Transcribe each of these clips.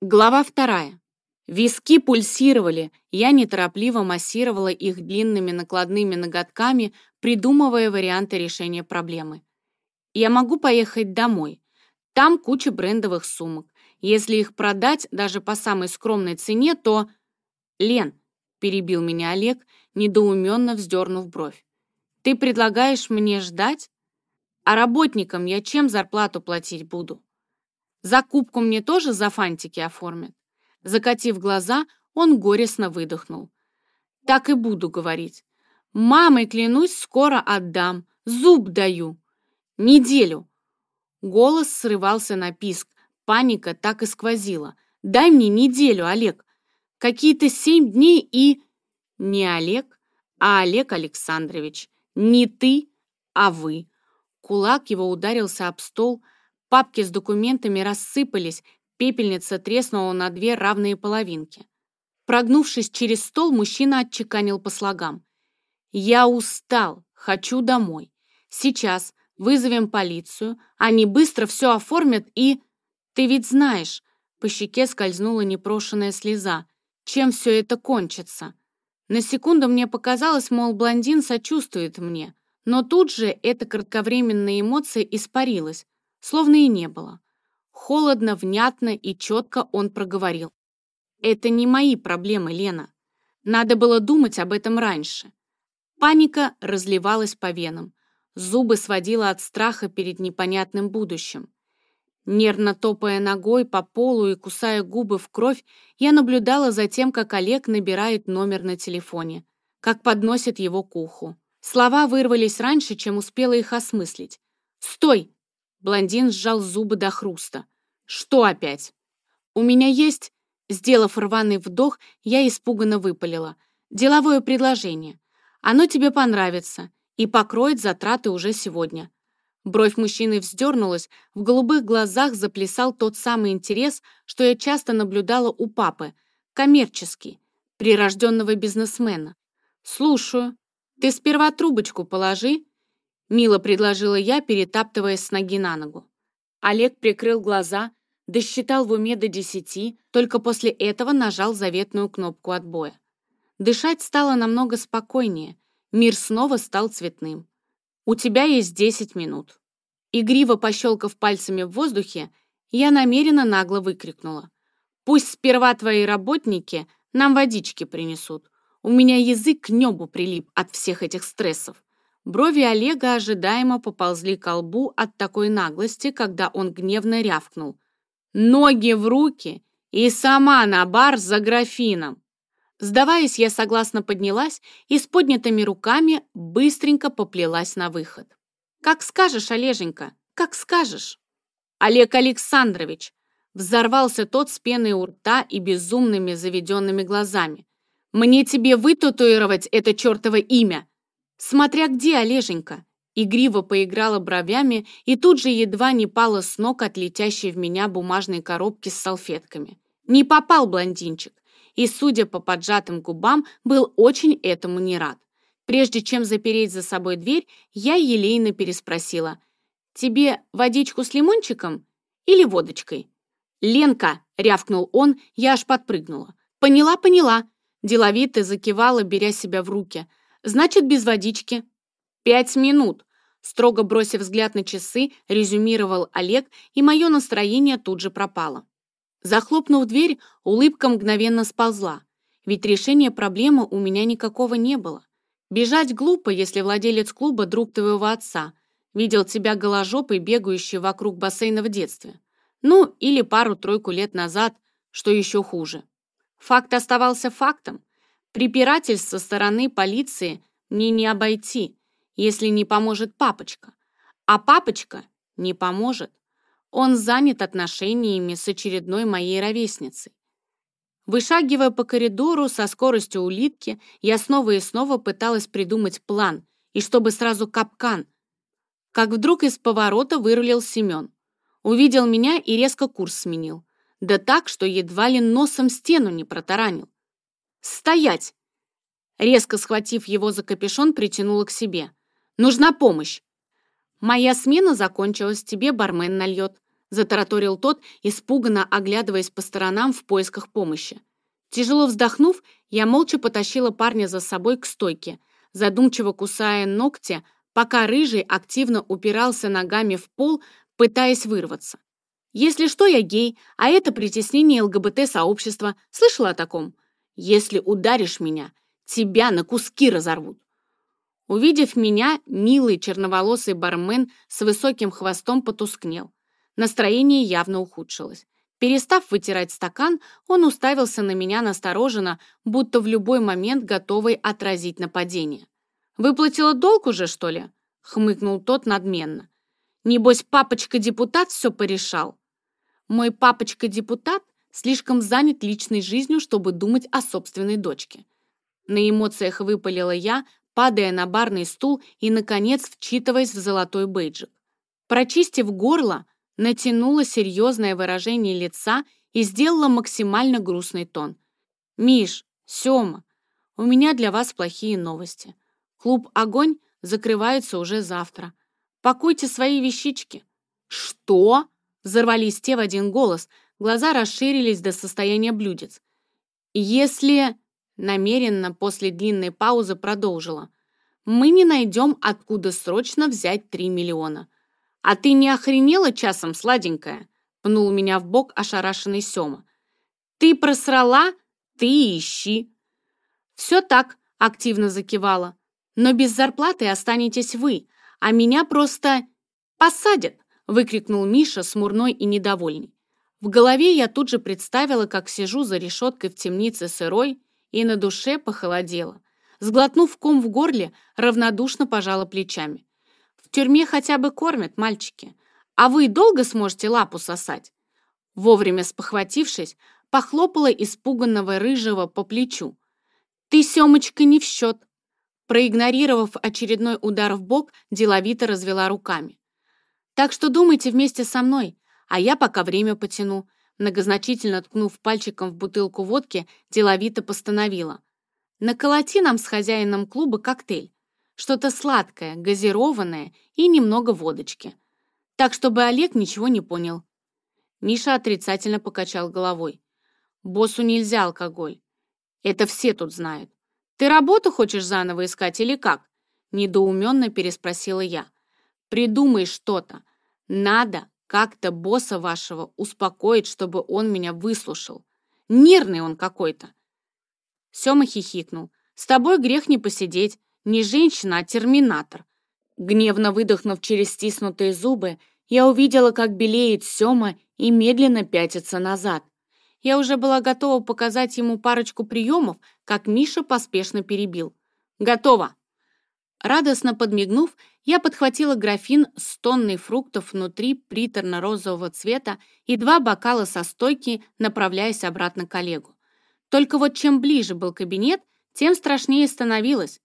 Глава вторая. Виски пульсировали, я неторопливо массировала их длинными накладными ноготками, придумывая варианты решения проблемы. Я могу поехать домой. Там куча брендовых сумок. Если их продать даже по самой скромной цене, то... Лен, перебил меня Олег, недоуменно вздернув бровь. Ты предлагаешь мне ждать? А работникам я чем зарплату платить буду? Закупку мне тоже за фантики оформят?» Закатив глаза, он горестно выдохнул. «Так и буду говорить. Мамой, клянусь, скоро отдам. Зуб даю. Неделю». Голос срывался на писк. Паника так и сквозила. «Дай мне неделю, Олег. Какие-то семь дней и...» «Не Олег, а Олег Александрович. Не ты, а вы». Кулак его ударился об стол, Папки с документами рассыпались, пепельница треснула на две равные половинки. Прогнувшись через стол, мужчина отчеканил по слогам. «Я устал, хочу домой. Сейчас вызовем полицию, они быстро все оформят и...» «Ты ведь знаешь...» По щеке скользнула непрошенная слеза. «Чем все это кончится?» На секунду мне показалось, мол, блондин сочувствует мне, но тут же эта кратковременная эмоция испарилась, словно и не было. Холодно, внятно и четко он проговорил. «Это не мои проблемы, Лена. Надо было думать об этом раньше». Паника разливалась по венам. Зубы сводила от страха перед непонятным будущим. Нервно топая ногой по полу и кусая губы в кровь, я наблюдала за тем, как Олег набирает номер на телефоне, как подносит его к уху. Слова вырвались раньше, чем успела их осмыслить. «Стой! Блондин сжал зубы до хруста. «Что опять?» «У меня есть...» Сделав рваный вдох, я испуганно выпалила. «Деловое предложение. Оно тебе понравится и покроет затраты уже сегодня». Бровь мужчины вздернулась, в голубых глазах заплясал тот самый интерес, что я часто наблюдала у папы, коммерческий, прирожденного бизнесмена. «Слушаю. Ты сперва трубочку положи Мило предложила я, перетаптываясь с ноги на ногу. Олег прикрыл глаза, досчитал в уме до десяти, только после этого нажал заветную кнопку отбоя. Дышать стало намного спокойнее, мир снова стал цветным. «У тебя есть десять минут». Игриво пощелкав пальцами в воздухе, я намеренно нагло выкрикнула. «Пусть сперва твои работники нам водички принесут. У меня язык к небу прилип от всех этих стрессов. Брови Олега ожидаемо поползли к лбу от такой наглости, когда он гневно рявкнул. «Ноги в руки и сама на бар за графином!» Сдаваясь, я согласно поднялась и с поднятыми руками быстренько поплелась на выход. «Как скажешь, Олеженька, как скажешь!» «Олег Александрович!» Взорвался тот с пеной у рта и безумными заведенными глазами. «Мне тебе вытатуировать это чертово имя!» «Смотря где, Олеженька!» Игриво поиграла бровями и тут же едва не пала с ног от летящей в меня бумажной коробки с салфетками. Не попал блондинчик, и, судя по поджатым губам, был очень этому не рад. Прежде чем запереть за собой дверь, я елейно переспросила. «Тебе водичку с лимончиком или водочкой?» «Ленка!» — рявкнул он, я аж подпрыгнула. «Поняла, поняла!» Деловито закивала, беря себя в руки — Значит, без водички. Пять минут. Строго бросив взгляд на часы, резюмировал Олег, и мое настроение тут же пропало. Захлопнув дверь, улыбка мгновенно сползла, ведь решения проблемы у меня никакого не было. Бежать глупо, если владелец клуба друг твоего отца, видел тебя голожопой, бегающей вокруг бассейна в детстве. Ну, или пару-тройку лет назад, что еще хуже. Факт оставался фактом. Препирательств со стороны полиции мне не обойти, если не поможет папочка. А папочка не поможет. Он занят отношениями с очередной моей ровесницей. Вышагивая по коридору со скоростью улитки, я снова и снова пыталась придумать план, и чтобы сразу капкан. Как вдруг из поворота вырулил Семен. Увидел меня и резко курс сменил. Да так, что едва ли носом стену не протаранил. «Стоять!» Резко схватив его за капюшон, притянула к себе. «Нужна помощь!» «Моя смена закончилась, тебе бармен нальет». затараторил тот, испуганно оглядываясь по сторонам в поисках помощи. Тяжело вздохнув, я молча потащила парня за собой к стойке, задумчиво кусая ногти, пока рыжий активно упирался ногами в пол, пытаясь вырваться. Если что, я гей, а это притеснение ЛГБТ-сообщества. Слышала о таком? Если ударишь меня, тебя на куски разорвут. Увидев меня, милый черноволосый бармен с высоким хвостом потускнел. Настроение явно ухудшилось. Перестав вытирать стакан, он уставился на меня настороженно, будто в любой момент готовый отразить нападение. «Выплатила долг уже, что ли?» — хмыкнул тот надменно. «Небось, папочка-депутат все порешал?» «Мой папочка-депутат слишком занят личной жизнью, чтобы думать о собственной дочке». На эмоциях выпалила я, падая на барный стул и, наконец, вчитываясь в золотой бейджик. Прочистив горло, натянула серьезное выражение лица и сделала максимально грустный тон. «Миш, Сёма, у меня для вас плохие новости. Клуб «Огонь» закрывается уже завтра. Пакуйте свои вещички». «Что?» — взорвались те в один голос, глаза расширились до состояния блюдец. «Если...» — намеренно после длинной паузы продолжила. «Мы не найдем, откуда срочно взять три миллиона». «А ты не охренела часом, сладенькая?» — пнул меня в бок ошарашенный Сёма. «Ты просрала? Ты ищи!» «Все так», — активно закивала. «Но без зарплаты останетесь вы, а меня просто посадят!» — выкрикнул Миша, смурной и недовольный. В голове я тут же представила, как сижу за решеткой в темнице сырой, и на душе похолодело. Сглотнув ком в горле, равнодушно пожала плечами. В тюрьме хотя бы кормят, мальчики. А вы долго сможете лапу сосать?» Вовремя спохватившись, похлопала испуганного рыжего по плечу. «Ты, Семочка, не в счет!» Проигнорировав очередной удар в бок, деловито развела руками. «Так что думайте вместе со мной, а я пока время потяну», многозначительно ткнув пальчиком в бутылку водки, деловито постановила. «Наколоти нам с хозяином клуба коктейль. Что-то сладкое, газированное и немного водочки. Так, чтобы Олег ничего не понял. Миша отрицательно покачал головой. Боссу нельзя алкоголь. Это все тут знают. Ты работу хочешь заново искать или как? Недоуменно переспросила я. Придумай что-то. Надо как-то босса вашего успокоить, чтобы он меня выслушал. Нервный он какой-то. Сёма хихикнул. С тобой грех не посидеть. Не женщина, а терминатор. Гневно выдохнув через стиснутые зубы, я увидела, как белеет Сёма и медленно пятится назад. Я уже была готова показать ему парочку приемов, как Миша поспешно перебил. «Готово!» Радостно подмигнув, я подхватила графин с тонной фруктов внутри приторно-розового цвета и два бокала со стойки, направляясь обратно к Олегу. Только вот чем ближе был кабинет, тем страшнее становилось.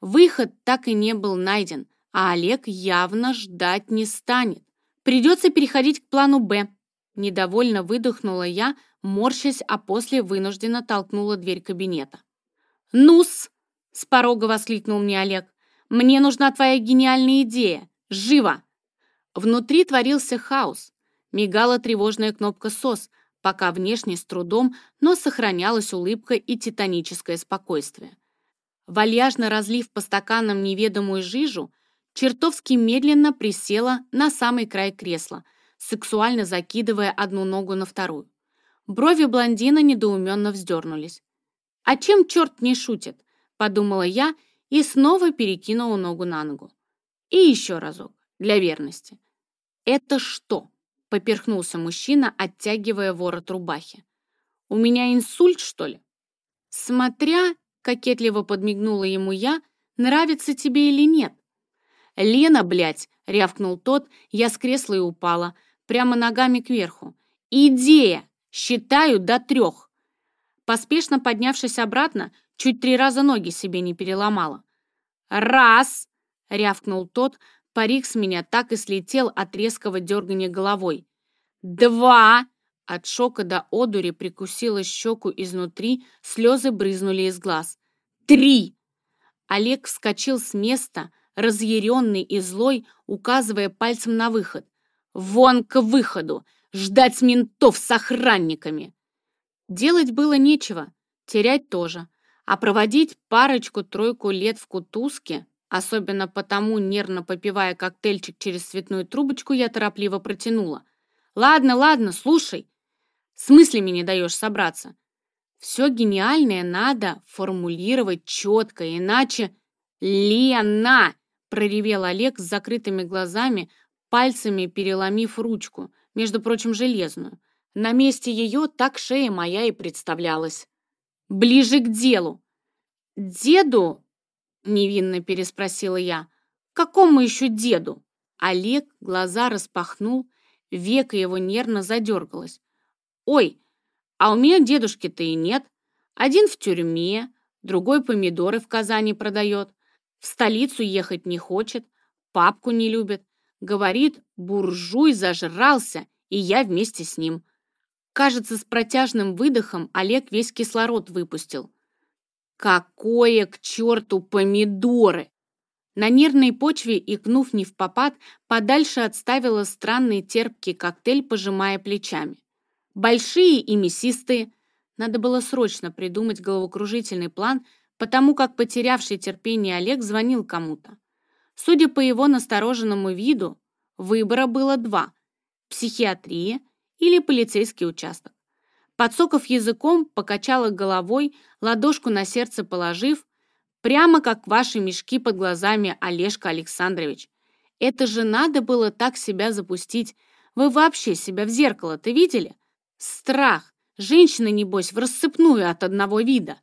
Выход так и не был найден, а Олег явно ждать не станет. Придется переходить к плану «Б». Недовольно выдохнула я, морщась, а после вынужденно толкнула дверь кабинета. «Ну-с!» — с порога воскликнул мне Олег. «Мне нужна твоя гениальная идея! Живо!» Внутри творился хаос. Мигала тревожная кнопка «СОС», пока внешне с трудом, но сохранялась улыбка и титаническое спокойствие. Вальяжно разлив по стаканам неведомую жижу, чертовски медленно присела на самый край кресла, сексуально закидывая одну ногу на вторую. Брови блондина недоуменно вздернулись. «А чем черт не шутит?» — подумала я и снова перекинула ногу на ногу. И еще разок, для верности. «Это что?» — поперхнулся мужчина, оттягивая ворот рубахи. «У меня инсульт, что ли?» Смотря Кокетливо подмигнула ему я. «Нравится тебе или нет?» «Лена, блядь!» — рявкнул тот. Я с кресла и упала. Прямо ногами кверху. «Идея! Считаю до трех!» Поспешно поднявшись обратно, чуть три раза ноги себе не переломала. «Раз!» — рявкнул тот. Парик с меня так и слетел от резкого дергания головой. «Два!» От шока до одури прикусила щеку изнутри, слезы брызнули из глаз. «Три!» Олег вскочил с места, разъяренный и злой, указывая пальцем на выход. Вон к выходу! Ждать ментов с охранниками!» Делать было нечего, терять тоже. А проводить парочку-тройку лет в кутузке, особенно потому, нервно попивая коктейльчик через цветную трубочку, я торопливо протянула. «Ладно, ладно, слушай. С мыслями не даешь собраться. Все гениальное надо формулировать четко, иначе... «Лена!» — проревел Олег с закрытыми глазами, пальцами переломив ручку, между прочим, железную. На месте ее так шея моя и представлялась. «Ближе к делу!» «Деду?» — невинно переспросила я. «Какому еще деду?» Олег глаза распахнул, века его нервно задергалось. «Ой, а у меня дедушки-то и нет. Один в тюрьме, другой помидоры в Казани продает, в столицу ехать не хочет, папку не любит. Говорит, буржуй зажрался, и я вместе с ним. Кажется, с протяжным выдохом Олег весь кислород выпустил. Какое к черту помидоры! На нервной почве, икнув не в попад, подальше отставила странный терпкий коктейль, пожимая плечами. Большие и мясистые. Надо было срочно придумать головокружительный план, потому как потерявший терпение Олег звонил кому-то. Судя по его настороженному виду, выбора было два – психиатрия или полицейский участок. Подсоков языком, покачала головой, ладошку на сердце положив, прямо как ваши мешки под глазами, Олежка Александрович. Это же надо было так себя запустить. Вы вообще себя в зеркало-то видели? Страх. Женщина, небось, в рассыпную от одного вида.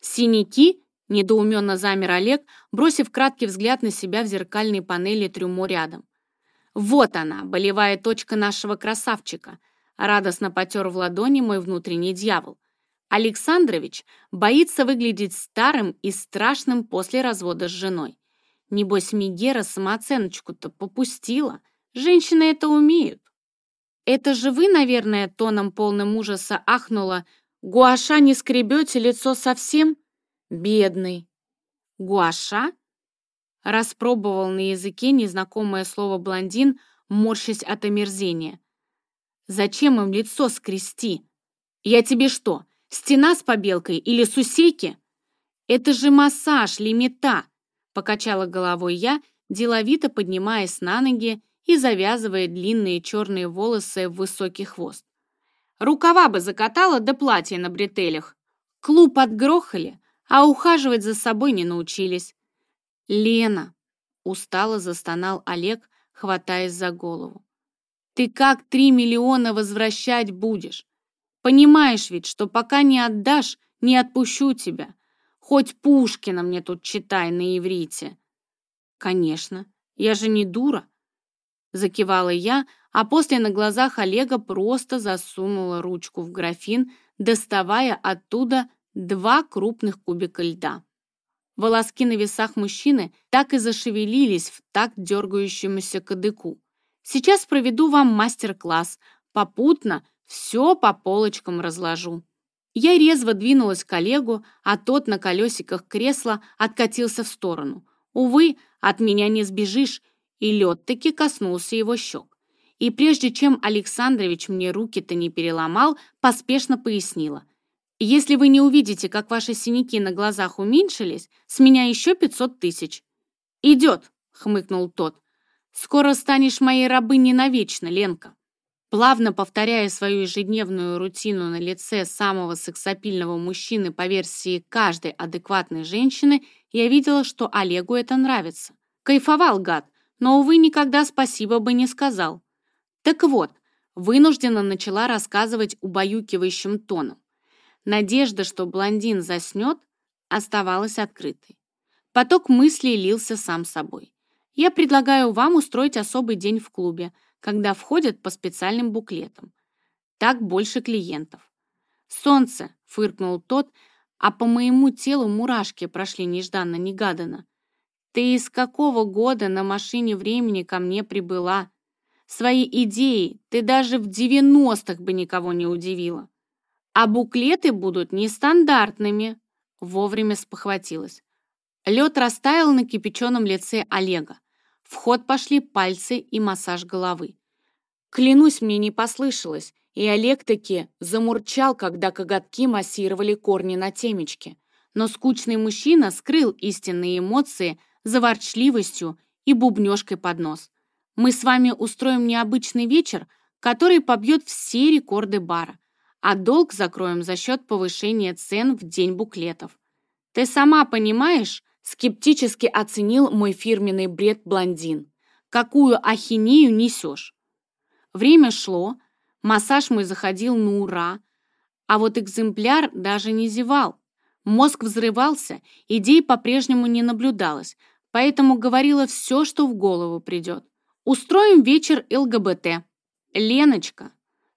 Синяки? Недоуменно замер Олег, бросив краткий взгляд на себя в зеркальной панели трюмо рядом. Вот она, болевая точка нашего красавчика. Радостно потер в ладони мой внутренний дьявол. Александрович боится выглядеть старым и страшным после развода с женой. Небось, Мигера самооценочку-то попустила. Женщины это умеют. «Это же вы, наверное, тоном полным ужаса ахнула. Гуаша не скребете лицо совсем? Бедный». «Гуаша?» Распробовал на языке незнакомое слово блондин, морщась от омерзения. «Зачем им лицо скрести? Я тебе что, стена с побелкой или сусейки?» «Это же массаж, лимита!» Покачала головой я, деловито поднимаясь на ноги и завязывая длинные черные волосы в высокий хвост. Рукава бы закатала до да платья на бретелях. Клуб отгрохали, а ухаживать за собой не научились. «Лена!» — устало застонал Олег, хватаясь за голову. «Ты как три миллиона возвращать будешь? Понимаешь ведь, что пока не отдашь, не отпущу тебя. Хоть Пушкина мне тут читай на иврите». «Конечно, я же не дура. Закивала я, а после на глазах Олега просто засунула ручку в графин, доставая оттуда два крупных кубика льда. Волоски на весах мужчины так и зашевелились в такт дергающемуся кадыку. Сейчас проведу вам мастер-класс, попутно все по полочкам разложу. Я резво двинулась к Олегу, а тот на колесиках кресла откатился в сторону. Увы, от меня не сбежишь, и лед таки коснулся его щек. И прежде чем Александрович мне руки-то не переломал, поспешно пояснила. «Если вы не увидите, как ваши синяки на глазах уменьшились, с меня еще пятьсот тысяч». «Идет», — хмыкнул тот. «Скоро станешь моей рабыней навечно, Ленка». Плавно повторяя свою ежедневную рутину на лице самого сексапильного мужчины по версии каждой адекватной женщины, я видела, что Олегу это нравится. Кайфовал гад, но, увы, никогда спасибо бы не сказал. Так вот, вынужденно начала рассказывать убаюкивающим тоном. Надежда, что блондин заснет, оставалась открытой. Поток мыслей лился сам собой. Я предлагаю вам устроить особый день в клубе, когда входят по специальным буклетам. Так больше клиентов. «Солнце!» — фыркнул тот, а по моему телу мурашки прошли нежданно-негаданно. Ты из какого года на машине времени ко мне прибыла? Свои идеи ты даже в девяностых бы никого не удивила. А буклеты будут нестандартными. Вовремя спохватилась. Лед растаял на кипяченом лице Олега. В ход пошли пальцы и массаж головы. Клянусь, мне не послышалось, и Олег таки замурчал, когда коготки массировали корни на темечке. Но скучный мужчина скрыл истинные эмоции за ворчливостью и бубнёжкой под нос. Мы с вами устроим необычный вечер, который побьет все рекорды бара, а долг закроем за счет повышения цен в день буклетов. Ты сама понимаешь, скептически оценил мой фирменный бред блондин. Какую ахинею несешь? Время шло, массаж мой заходил на ура, а вот экземпляр даже не зевал. Мозг взрывался, идей по-прежнему не наблюдалось, поэтому говорила все, что в голову придет. Устроим вечер ЛГБТ. Леночка,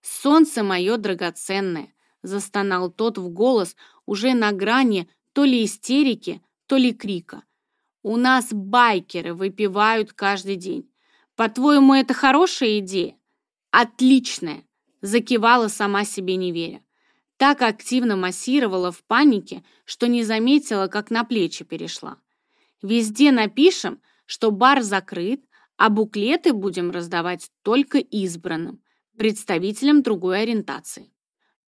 солнце мое драгоценное, застонал тот в голос уже на грани то ли истерики, то ли крика. У нас байкеры выпивают каждый день. По-твоему, это хорошая идея? Отличная, закивала сама себе не веря. Так активно массировала в панике, что не заметила, как на плечи перешла. Везде напишем, что бар закрыт, а буклеты будем раздавать только избранным, представителям другой ориентации.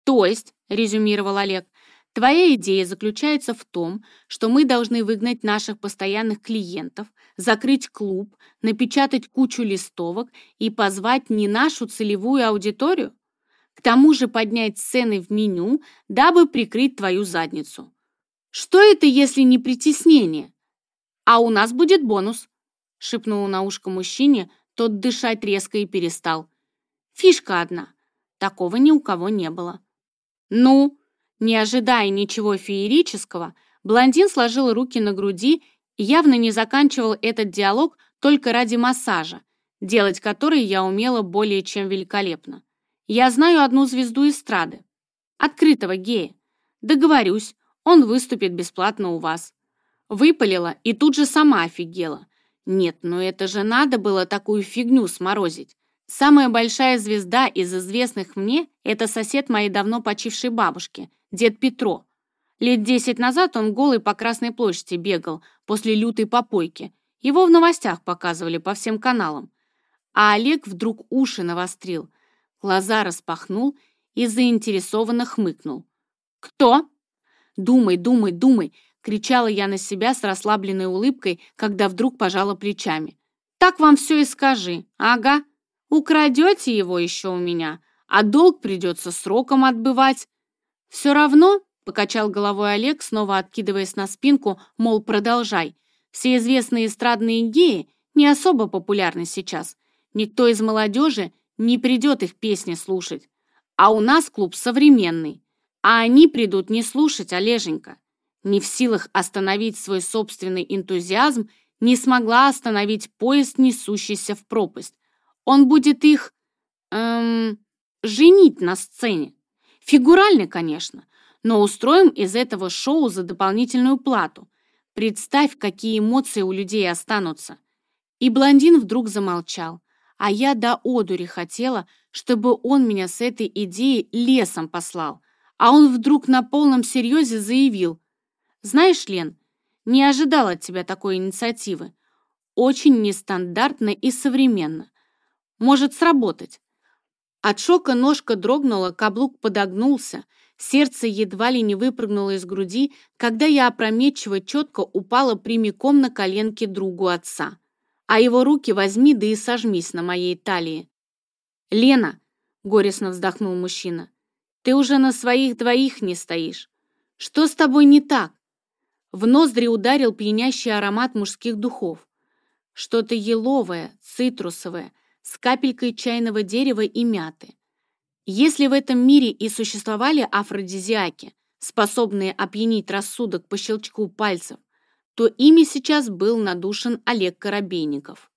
То есть, резюмировал Олег, твоя идея заключается в том, что мы должны выгнать наших постоянных клиентов, закрыть клуб, напечатать кучу листовок и позвать не нашу целевую аудиторию? К тому же поднять цены в меню, дабы прикрыть твою задницу. Что это, если не притеснение? А у нас будет бонус, шепнула на ушко мужчине, тот дышать резко и перестал. Фишка одна. Такого ни у кого не было. Ну, не ожидая ничего феерического, блондин сложил руки на груди и явно не заканчивал этот диалог только ради массажа, делать который я умела более чем великолепно. Я знаю одну звезду эстрады. Открытого гея. Договорюсь, он выступит бесплатно у вас. Выпалила и тут же сама офигела. Нет, ну это же надо было такую фигню сморозить. Самая большая звезда из известных мне – это сосед моей давно почившей бабушки, дед Петро. Лет десять назад он голый по Красной площади бегал после лютой попойки. Его в новостях показывали по всем каналам. А Олег вдруг уши навострил – глаза распахнул и заинтересованно хмыкнул. «Кто?» «Думай, думай, думай!» — кричала я на себя с расслабленной улыбкой, когда вдруг пожала плечами. «Так вам все и скажи. Ага. Украдете его еще у меня, а долг придется сроком отбывать. Все равно, — покачал головой Олег, снова откидываясь на спинку, мол, продолжай. Все известные эстрадные геи не особо популярны сейчас. Никто из молодежи не придет их песни слушать. А у нас клуб современный. А они придут не слушать Олеженька. Не в силах остановить свой собственный энтузиазм, не смогла остановить поезд, несущийся в пропасть. Он будет их... эм... женить на сцене. Фигурально, конечно, но устроим из этого шоу за дополнительную плату. Представь, какие эмоции у людей останутся. И блондин вдруг замолчал, а я до одури хотела, чтобы он меня с этой идеей лесом послал. А он вдруг на полном серьезе заявил. «Знаешь, Лен, не ожидал от тебя такой инициативы. Очень нестандартно и современно. Может сработать». От шока ножка дрогнула, каблук подогнулся, сердце едва ли не выпрыгнуло из груди, когда я опрометчиво четко упала прямиком на коленки другу отца а его руки возьми да и сожмись на моей талии. «Лена!» — горестно вздохнул мужчина. «Ты уже на своих двоих не стоишь. Что с тобой не так?» В ноздри ударил пьянящий аромат мужских духов. Что-то еловое, цитрусовое, с капелькой чайного дерева и мяты. Если в этом мире и существовали афродизиаки, способные опьянить рассудок по щелчку пальцев, то ими сейчас был надушен Олег Коробейников.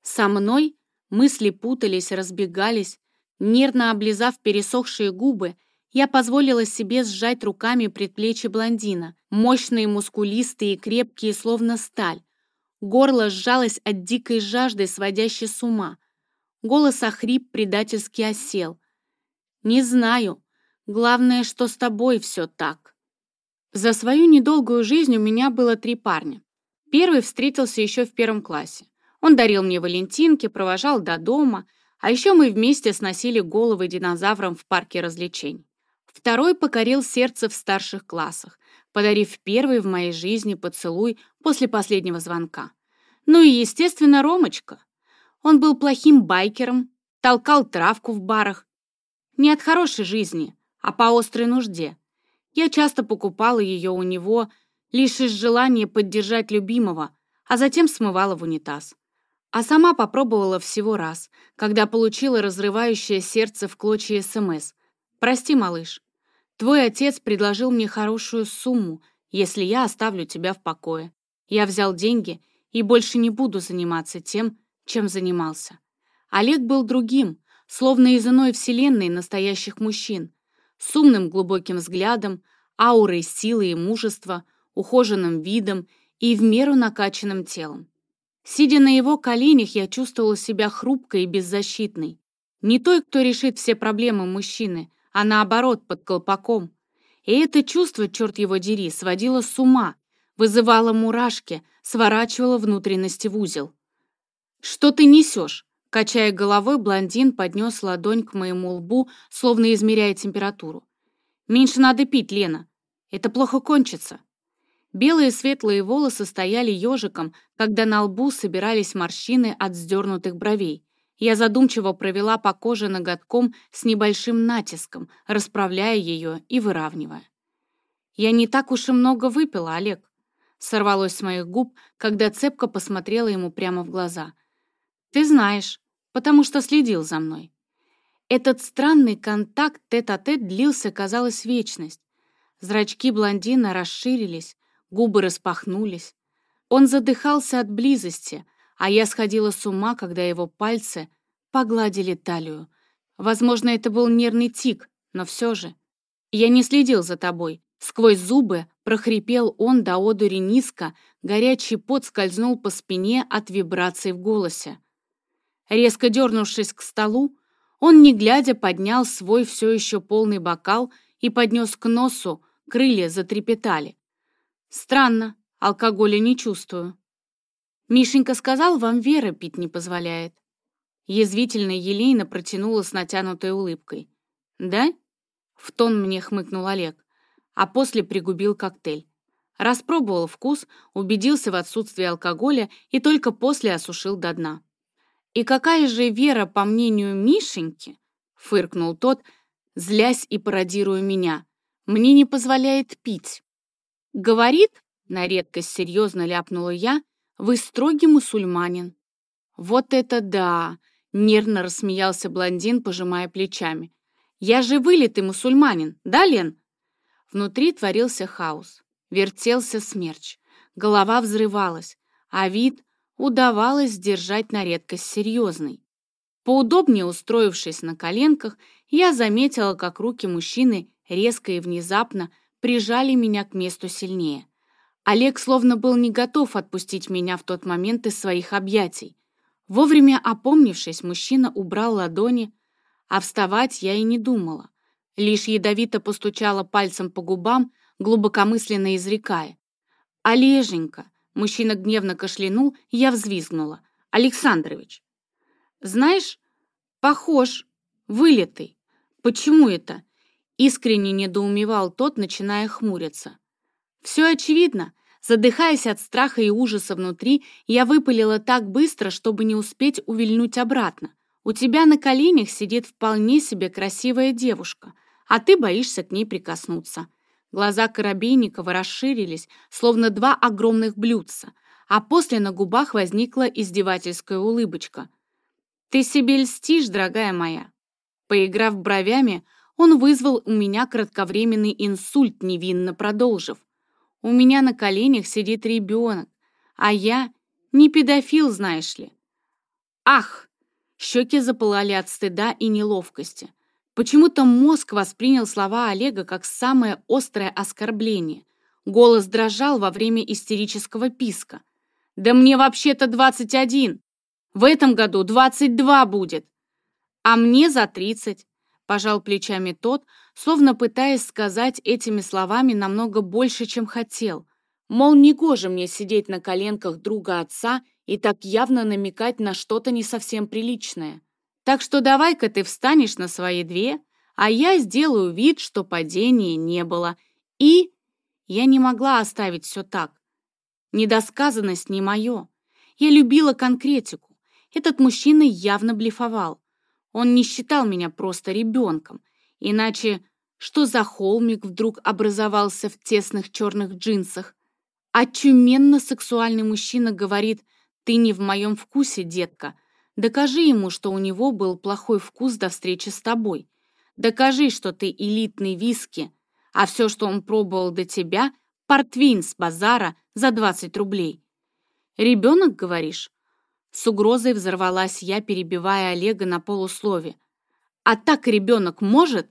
Со мной мысли путались, разбегались, нервно облизав пересохшие губы, я позволила себе сжать руками предплечье блондина, мощные, мускулистые и крепкие, словно сталь. Горло сжалось от дикой жажды, сводящей с ума. Голос охрип, предательски осел. «Не знаю. Главное, что с тобой все так». За свою недолгую жизнь у меня было три парня. Первый встретился еще в первом классе. Он дарил мне валентинки, провожал до дома, А еще мы вместе сносили головы динозаврам в парке развлечений. Второй покорил сердце в старших классах, подарив первый в моей жизни поцелуй после последнего звонка. Ну и, естественно, Ромочка. Он был плохим байкером, толкал травку в барах. Не от хорошей жизни, а по острой нужде. Я часто покупала ее у него лишь из желания поддержать любимого, а затем смывала в унитаз. А сама попробовала всего раз, когда получила разрывающее сердце в клочья СМС. «Прости, малыш, твой отец предложил мне хорошую сумму, если я оставлю тебя в покое. Я взял деньги и больше не буду заниматься тем, чем занимался». Олег был другим, словно из иной вселенной настоящих мужчин, с умным глубоким взглядом, аурой силы и мужества, ухоженным видом и в меру накачанным телом. Сидя на его коленях, я чувствовала себя хрупкой и беззащитной. Не той, кто решит все проблемы мужчины, а наоборот, под колпаком. И это чувство, черт его дери, сводило с ума, вызывало мурашки, сворачивало внутренности в узел. «Что ты несешь?» Качая головой, блондин поднес ладонь к моему лбу, словно измеряя температуру. «Меньше надо пить, Лена. Это плохо кончится». Белые светлые волосы стояли ежиком, когда на лбу собирались морщины от сдернутых бровей. Я задумчиво провела по коже ноготком с небольшим натиском, расправляя ее и выравнивая. «Я не так уж и много выпила, Олег», — сорвалось с моих губ, когда цепко посмотрела ему прямо в глаза. «Ты знаешь, потому что следил за мной». Этот странный контакт тет-а-тет -тет длился, казалось, вечность. Зрачки блондина расширились, губы распахнулись. Он задыхался от близости, а я сходила с ума, когда его пальцы погладили талию. Возможно, это был нервный тик, но все же. Я не следил за тобой. Сквозь зубы прохрипел он до одури низко, горячий пот скользнул по спине от вибраций в голосе. Резко дернувшись к столу, он, не глядя, поднял свой все еще полный бокал и поднес к носу, крылья затрепетали. Странно, алкоголя не чувствую. Мишенька сказал, вам Вера пить не позволяет. Язвительно Елейна протянула с натянутой улыбкой. «Да?» — в тон мне хмыкнул Олег, а после пригубил коктейль. Распробовал вкус, убедился в отсутствии алкоголя и только после осушил до дна. «И какая же Вера, по мнению Мишеньки?» — фыркнул тот, злясь и пародируя меня. «Мне не позволяет пить». «Говорит?» — на редкость серьезно ляпнула я. «Вы строгий мусульманин». «Вот это да!» — нервно рассмеялся блондин, пожимая плечами. «Я же вылитый мусульманин, да, Лен?» Внутри творился хаос. Вертелся смерч. Голова взрывалась, а вид удавалось сдержать на редкость серьезный. Поудобнее устроившись на коленках, я заметила, как руки мужчины резко и внезапно прижали меня к месту сильнее. Олег словно был не готов отпустить меня в тот момент из своих объятий. Вовремя опомнившись, мужчина убрал ладони, а вставать я и не думала. Лишь ядовито постучала пальцем по губам, глубокомысленно изрекая. «Олеженька, Мужчина гневно кашлянул, я взвизгнула. «Александрович!» «Знаешь, похож, вылитый. Почему это?» Искренне недоумевал тот, начиная хмуриться. «Все очевидно. Задыхаясь от страха и ужаса внутри, я выпалила так быстро, чтобы не успеть увильнуть обратно. У тебя на коленях сидит вполне себе красивая девушка, а ты боишься к ней прикоснуться. Глаза Коробейникова расширились, словно два огромных блюдца, а после на губах возникла издевательская улыбочка. «Ты себе льстишь, дорогая моя!» Поиграв бровями, он вызвал у меня кратковременный инсульт, невинно продолжив. «У меня на коленях сидит ребенок, а я не педофил, знаешь ли». «Ах!» Щеки запылали от стыда и неловкости. Почему-то мозг воспринял слова Олега как самое острое оскорбление. Голос дрожал во время истерического писка. «Да мне вообще-то 21! В этом году 22 будет! А мне за 30!» Пожал плечами тот, словно пытаясь сказать этими словами намного больше, чем хотел. Мол, негоже мне сидеть на коленках друга отца и так явно намекать на что-то не совсем приличное. Так что давай-ка ты встанешь на свои две, а я сделаю вид, что падения не было. И я не могла оставить все так. Недосказанность не мое. Я любила конкретику. Этот мужчина явно блефовал. Он не считал меня просто ребенком. Иначе что за холмик вдруг образовался в тесных черных джинсах? Очуменно сексуальный мужчина говорит «Ты не в моем вкусе, детка». Докажи ему, что у него был плохой вкус до встречи с тобой. Докажи, что ты элитный виски, а все, что он пробовал до тебя, портвейн с базара за 20 рублей. «Ребенок, говоришь?» С угрозой взорвалась я, перебивая Олега на полуслове. «А так ребенок может?»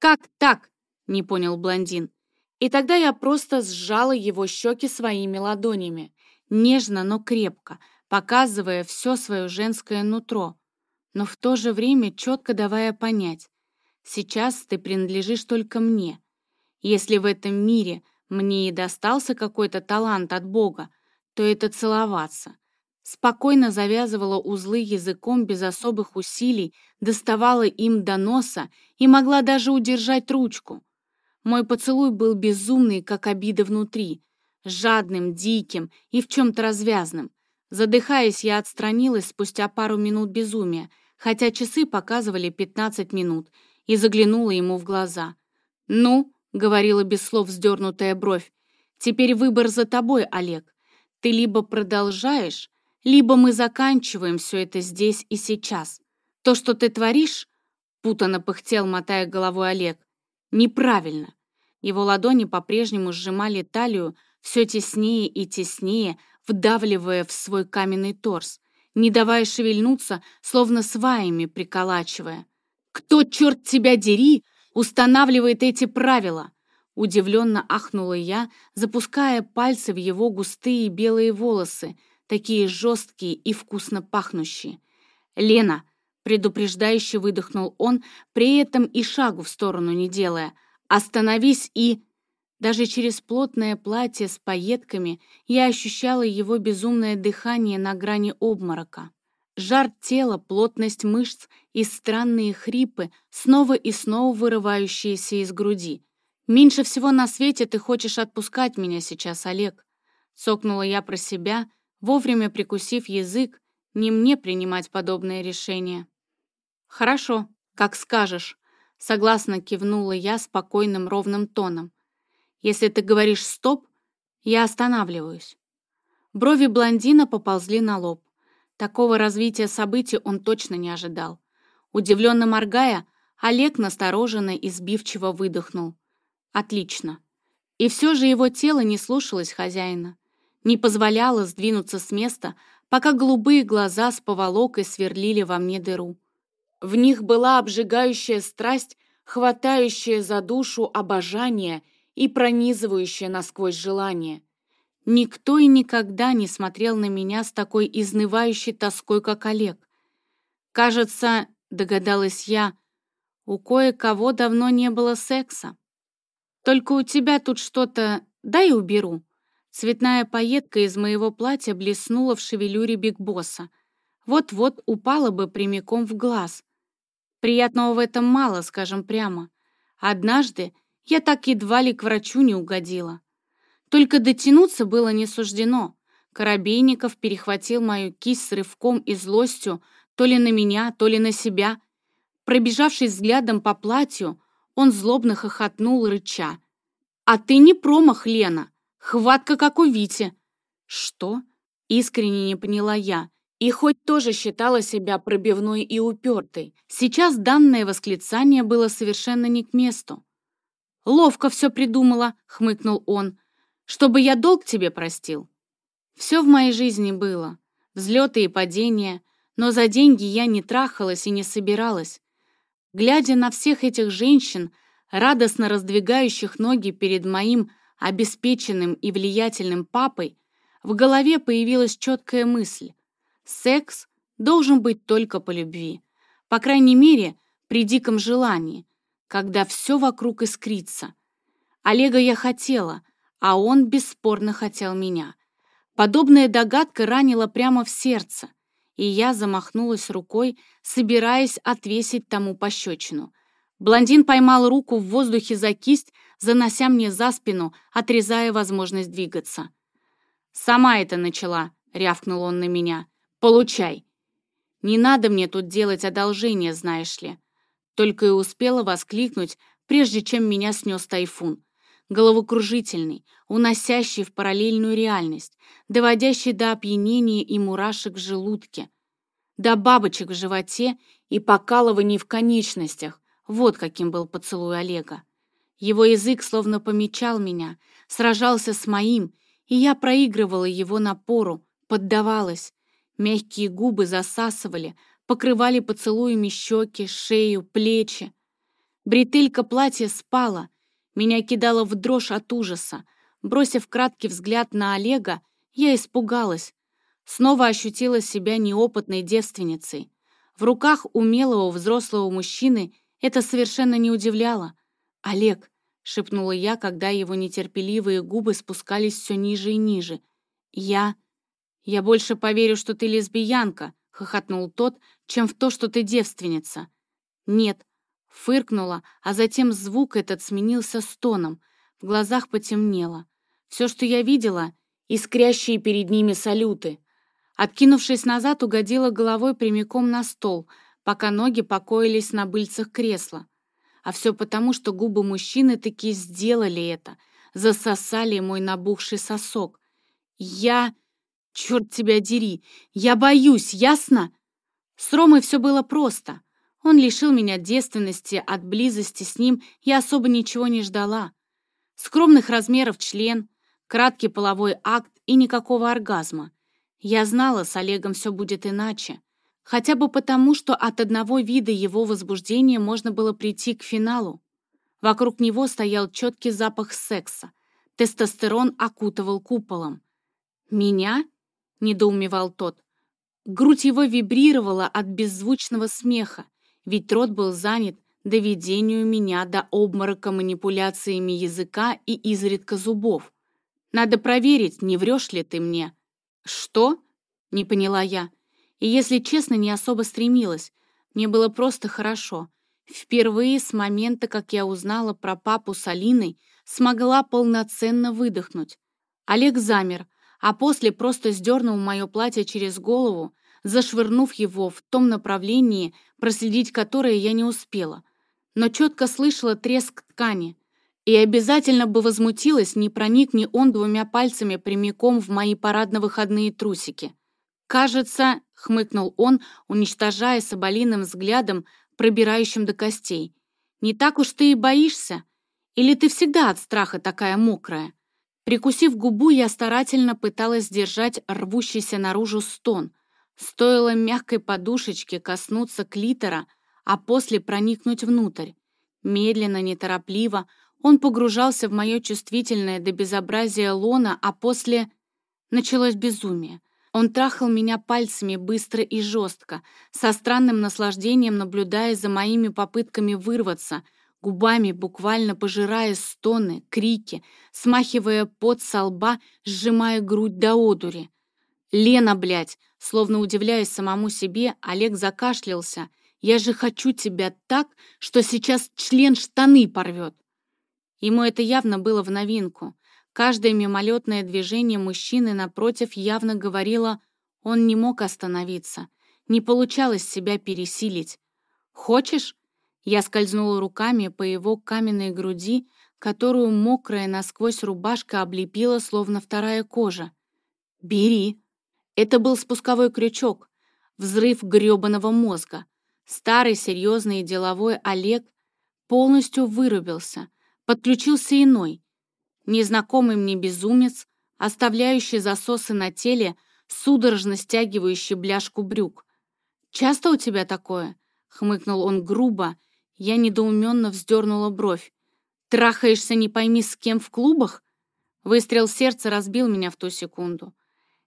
«Как так?» — не понял блондин. И тогда я просто сжала его щеки своими ладонями, нежно, но крепко, показывая все свое женское нутро, но в то же время четко давая понять, сейчас ты принадлежишь только мне. Если в этом мире мне и достался какой-то талант от Бога, то это целоваться. Спокойно завязывала узлы языком без особых усилий, доставала им до носа и могла даже удержать ручку. Мой поцелуй был безумный, как обида внутри, жадным, диким и в чем-то развязным. Задыхаясь, я отстранилась спустя пару минут безумия, хотя часы показывали 15 минут, и заглянула ему в глаза. «Ну», — говорила без слов вздернутая бровь, «теперь выбор за тобой, Олег. Ты либо продолжаешь, либо мы заканчиваем все это здесь и сейчас. То, что ты творишь, — путано пыхтел, мотая головой Олег, — неправильно». Его ладони по-прежнему сжимали талию все теснее и теснее, вдавливая в свой каменный торс, не давая шевельнуться, словно сваями приколачивая. «Кто, черт тебя дери, устанавливает эти правила?» Удивленно ахнула я, запуская пальцы в его густые белые волосы, такие жесткие и вкусно пахнущие. «Лена!» — предупреждающе выдохнул он, при этом и шагу в сторону не делая. «Остановись и...» Даже через плотное платье с пайетками я ощущала его безумное дыхание на грани обморока. Жар тела, плотность мышц и странные хрипы, снова и снова вырывающиеся из груди. «Меньше всего на свете ты хочешь отпускать меня сейчас, Олег», — цокнула я про себя, вовремя прикусив язык, не мне принимать подобное решение. «Хорошо, как скажешь», — согласно кивнула я спокойным ровным тоном. Если ты говоришь «стоп», я останавливаюсь. Брови блондина поползли на лоб. Такого развития событий он точно не ожидал. Удивленно моргая, Олег настороженно и сбивчиво выдохнул. «Отлично». И все же его тело не слушалось хозяина, не позволяло сдвинуться с места, пока голубые глаза с поволокой сверлили во мне дыру. В них была обжигающая страсть, хватающая за душу обожание — и пронизывающее насквозь желание. Никто и никогда не смотрел на меня с такой изнывающей тоской, как Олег. Кажется, догадалась я, у кое-кого давно не было секса. Только у тебя тут что-то... Дай уберу. Цветная пайетка из моего платья блеснула в шевелюре Биг Босса. Вот-вот упала бы прямиком в глаз. Приятного в этом мало, скажем прямо. Однажды я так едва ли к врачу не угодила. Только дотянуться было не суждено. Коробейников перехватил мою кисть с рывком и злостью то ли на меня, то ли на себя. Пробежавшись взглядом по платью, он злобно хохотнул, рыча. «А ты не промах, Лена! Хватка, как у Вити!» «Что?» — искренне не поняла я. И хоть тоже считала себя пробивной и упертой, сейчас данное восклицание было совершенно не к месту. «Ловко все придумала», — хмыкнул он, «чтобы я долг тебе простил». Все в моей жизни было, взлеты и падения, но за деньги я не трахалась и не собиралась. Глядя на всех этих женщин, радостно раздвигающих ноги перед моим обеспеченным и влиятельным папой, в голове появилась четкая мысль. Секс должен быть только по любви. По крайней мере, при диком желании когда все вокруг искрится. Олега я хотела, а он бесспорно хотел меня. Подобная догадка ранила прямо в сердце. и я замахнулась рукой, собираясь отвесить тому пощечину. Блондин поймал руку в воздухе за кисть, занося мне за спину, отрезая возможность двигаться. «Сама это начала», — рявкнул он на меня. «Получай». «Не надо мне тут делать одолжение, знаешь ли». Только и успела воскликнуть, прежде чем меня снес тайфун. Головокружительный, уносящий в параллельную реальность, доводящий до опьянения и мурашек в желудке, до бабочек в животе и покалываний в конечностях. Вот каким был поцелуй Олега. Его язык словно помечал меня, сражался с моим, и я проигрывала его напору, поддавалась. Мягкие губы засасывали, покрывали поцелуями щеки, шею, плечи. Бретелька платья спала, меня кидало в дрожь от ужаса. Бросив краткий взгляд на Олега, я испугалась. Снова ощутила себя неопытной девственницей. В руках умелого взрослого мужчины это совершенно не удивляло. «Олег», — шепнула я, когда его нетерпеливые губы спускались все ниже и ниже. «Я...» «Я больше поверю, что ты лесбиянка», — хохотнул тот, «чем в то, что ты девственница». «Нет», — фыркнула, а затем звук этот сменился стоном. В глазах потемнело. Все, что я видела — искрящие перед ними салюты. Откинувшись назад, угодила головой прямиком на стол, пока ноги покоились на быльцах кресла. А все потому, что губы мужчины таки сделали это, засосали мой набухший сосок. Я... Черт тебя дери! Я боюсь, ясно? С Ромой все было просто. Он лишил меня девственности, от близости с ним я особо ничего не ждала. Скромных размеров член, краткий половой акт и никакого оргазма. Я знала, с Олегом все будет иначе. Хотя бы потому, что от одного вида его возбуждения можно было прийти к финалу. Вокруг него стоял четкий запах секса. Тестостерон окутывал куполом. «Меня?» недоумевал тот. Грудь его вибрировала от беззвучного смеха, ведь рот был занят доведению меня до обморока манипуляциями языка и изредка зубов. Надо проверить, не врешь ли ты мне. Что? Не поняла я. И, если честно, не особо стремилась. Мне было просто хорошо. Впервые с момента, как я узнала про папу с Алиной, смогла полноценно выдохнуть. Олег замер, а после просто сдернул мое платье через голову, зашвырнув его в том направлении, проследить которое я не успела, но четко слышала треск ткани. И обязательно бы возмутилась, не проникни он двумя пальцами прямиком в мои парадно-выходные трусики. «Кажется», — хмыкнул он, уничтожая соболиным взглядом, пробирающим до костей, «не так уж ты и боишься? Или ты всегда от страха такая мокрая?» Прикусив губу, я старательно пыталась сдержать рвущийся наружу стон. Стоило мягкой подушечке коснуться клитора, а после проникнуть внутрь. Медленно, неторопливо он погружался в мое чувствительное до безобразия лона, а после началось безумие. Он трахал меня пальцами быстро и жестко, со странным наслаждением наблюдая за моими попытками вырваться — губами буквально пожирая стоны, крики, смахивая пот со лба, сжимая грудь до одури. «Лена, блядь!» Словно удивляясь самому себе, Олег закашлялся. «Я же хочу тебя так, что сейчас член штаны порвет!» Ему это явно было в новинку. Каждое мимолетное движение мужчины напротив явно говорило, он не мог остановиться, не получалось себя пересилить. «Хочешь?» Я скользнула руками по его каменной груди, которую мокрая насквозь рубашка облепила, словно вторая кожа. «Бери!» Это был спусковой крючок, взрыв грёбаного мозга. Старый, серьезный и деловой Олег полностью вырубился, подключился иной, незнакомый мне безумец, оставляющий засосы на теле, судорожно стягивающий бляшку брюк. «Часто у тебя такое?» — хмыкнул он грубо, я недоуменно вздернула бровь. «Трахаешься не пойми с кем в клубах?» Выстрел сердца разбил меня в ту секунду.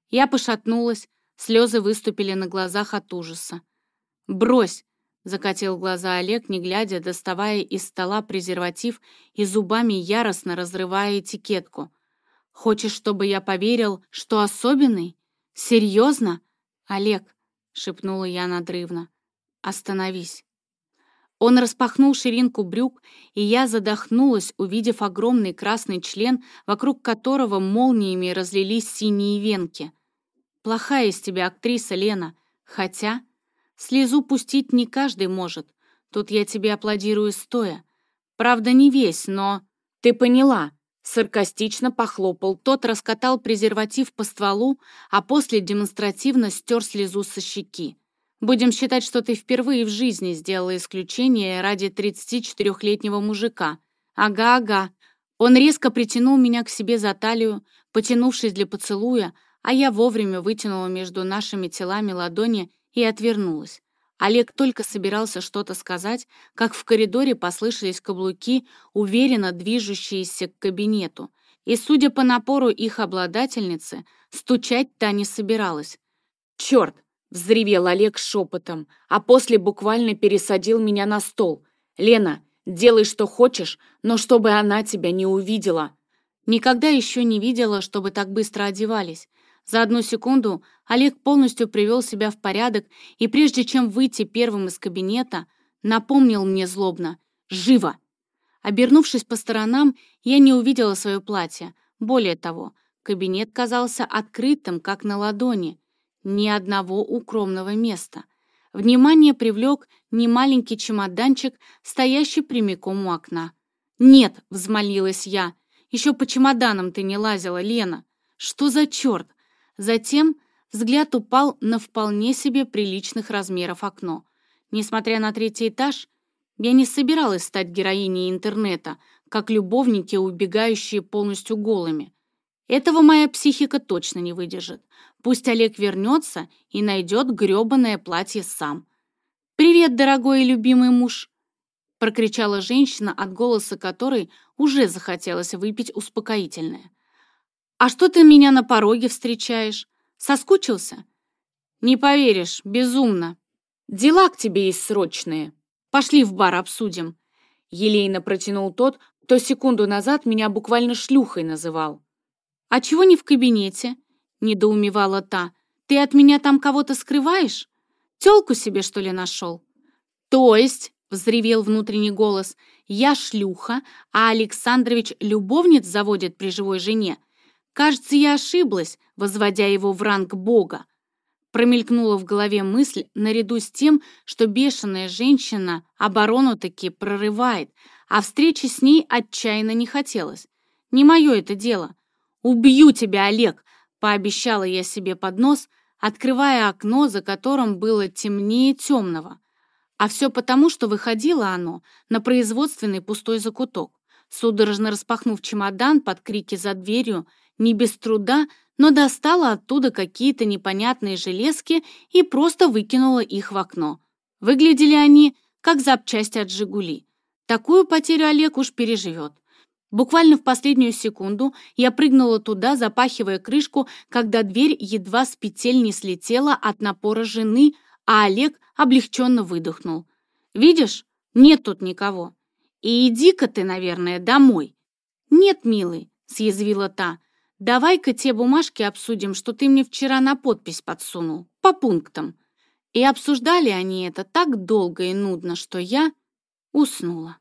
Я пошатнулась, слезы выступили на глазах от ужаса. «Брось!» — закатил глаза Олег, не глядя, доставая из стола презерватив и зубами яростно разрывая этикетку. «Хочешь, чтобы я поверил, что особенный? Серьезно? Олег, шепнула я надрывно. «Остановись». Он распахнул ширинку брюк, и я задохнулась, увидев огромный красный член, вокруг которого молниями разлились синие венки. «Плохая из тебя актриса, Лена, хотя...» Слезу пустить не каждый может. Тут я тебе аплодирую стоя. Правда, не весь, но... Ты поняла. Саркастично похлопал. Тот раскатал презерватив по стволу, а после демонстративно стер слезу со щеки. Будем считать, что ты впервые в жизни сделала исключение ради 34-летнего мужика. Ага-ага. Он резко притянул меня к себе за талию, потянувшись для поцелуя, а я вовремя вытянула между нашими телами ладони и отвернулась. Олег только собирался что-то сказать, как в коридоре послышались каблуки, уверенно движущиеся к кабинету. И, судя по напору их обладательницы, стучать та не собиралась. «Черт!» — взревел Олег шепотом, а после буквально пересадил меня на стол. «Лена, делай, что хочешь, но чтобы она тебя не увидела». Никогда еще не видела, чтобы так быстро одевались. За одну секунду Олег полностью привел себя в порядок и прежде чем выйти первым из кабинета, напомнил мне злобно «Живо!». Обернувшись по сторонам, я не увидела свое платье. Более того, кабинет казался открытым, как на ладони. Ни одного укромного места. Внимание привлек немаленький чемоданчик, стоящий прямиком у окна. «Нет!» — взмолилась я. «Еще по чемоданам ты не лазила, Лена! Что за черт? Затем взгляд упал на вполне себе приличных размеров окно. Несмотря на третий этаж, я не собиралась стать героиней интернета, как любовники, убегающие полностью голыми. Этого моя психика точно не выдержит. Пусть Олег вернется и найдет грёбаное платье сам. «Привет, дорогой и любимый муж!» прокричала женщина, от голоса которой уже захотелось выпить успокоительное. «А что ты меня на пороге встречаешь? Соскучился?» «Не поверишь, безумно. Дела к тебе есть срочные. Пошли в бар обсудим». Елейно протянул тот, кто секунду назад меня буквально шлюхой называл. «А чего не в кабинете?» — недоумевала та. «Ты от меня там кого-то скрываешь? Тёлку себе, что ли, нашел?» «То есть?» — взревел внутренний голос. «Я шлюха, а Александрович любовниц заводит при живой жене. Кажется, я ошиблась, возводя его в ранг бога. Промелькнула в голове мысль, наряду с тем, что бешеная женщина оборону таки прорывает, а встречи с ней отчаянно не хотелось. Не мое это дело. «Убью тебя, Олег!» — пообещала я себе под нос, открывая окно, за которым было темнее темного. А все потому, что выходило оно на производственный пустой закуток. Судорожно распахнув чемодан под крики за дверью, не без труда, но достала оттуда какие-то непонятные железки и просто выкинула их в окно. Выглядели они, как запчасти от «Жигули». Такую потерю Олег уж переживет. Буквально в последнюю секунду я прыгнула туда, запахивая крышку, когда дверь едва с петель не слетела от напора жены, а Олег облегченно выдохнул. «Видишь, нет тут никого. И иди-ка ты, наверное, домой». «Нет, милый», — съязвила та, Давай-ка те бумажки обсудим, что ты мне вчера на подпись подсунул, по пунктам. И обсуждали они это так долго и нудно, что я уснула.